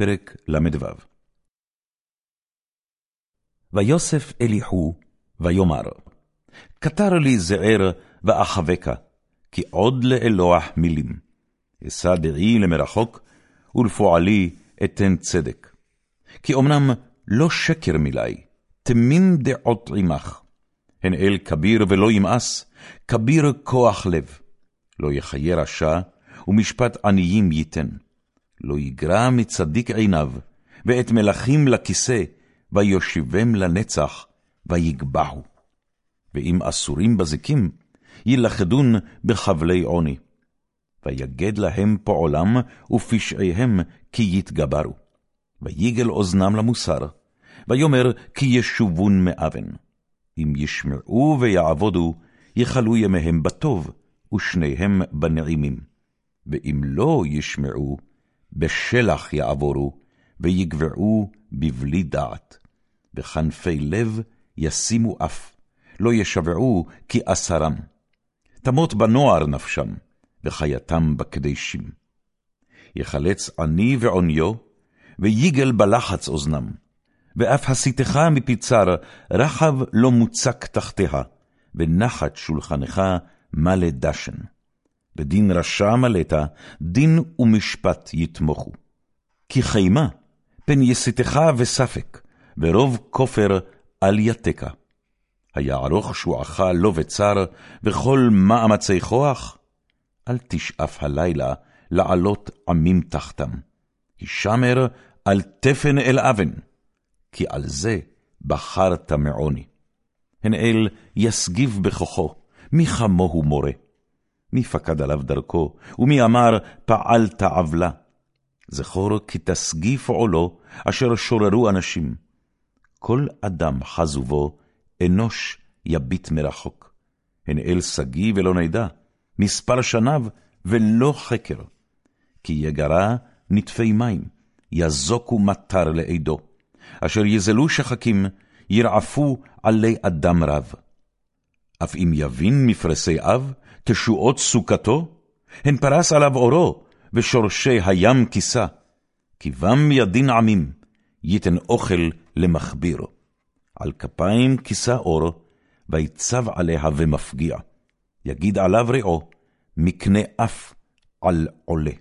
פרק ל"ו ויוסף אליחו, ויאמר, כתר לי זער ואחבקה, כי עוד לאלוה מילים. אשא דעי למרחוק, ולפועלי אתן צדק. כי אמנם לא שקר מילי, תמים דעות עמך. הן אל כביר ולא ימאס, כביר כוח לב. לא יחיה רשע, ומשפט עניים ייתן. לא יגרע מצדיק עיניו, ואת מלכים לכיסא, ויושיבם לנצח, ויגבהו. ואם אסורים בזיקים, יילכדון בחבלי עוני. ויגד להם פועלם, ופשעיהם כי יתגברו. ויגל אוזנם למוסר, ויאמר כי ישובון מאבן. אם ישמעו ויעבודו, יכלו ימיהם בטוב, ושניהם בנעימים. ואם לא ישמעו, בשלח יעבורו, ויגבעו בבלי דעת. וכנפי לב ישימו אף, לא ישבעו כי אסרם. תמות בנוער נפשם, וחייתם בקדשים. יחלץ עני ועוניו, ויגל בלחץ אוזנם. ואף הסיתך מפיצר, רחב לא מוצק תחתיה, ונחת שולחנך מלא דשן. בדין רשע מלאת, דין ומשפט יתמוכו. כי חימה, פן יסיתך וספק, ורוב כופר אל יתקה. היערוך שועך לא בצר, וכל מאמצי כוח, אל תשאף הלילה לעלות עמים תחתם. הישמר על תפן אל אבן, כי על זה בחרת מעוני. הן אל יסגיב בכוחו, מי כמוהו מורה. מי פקד עליו דרכו, ומי אמר פעלת עוולה. זכור כי תסגיף עולו, אשר שוררו אנשים. כל אדם חזו בו, אנוש יביט מרחוק. הן אל שגיא ולא נדע, מספר שניו ולא חקר. כי יגרה נטפי מים, יזוקו מטר לעדו. אשר יזלו שחקים, ירעפו עלי אדם רב. אף אם יבין מפרסי אב, תשועות סוכתו, הן פרס עליו אורו, ושורשי הים כיסה. כי בם ידין עמים, ייתן אוכל למכביר. על כפיים כיסה אור, ויצב עליה ומפגיע. יגיד עליו ראו, מקנה אף על עולה.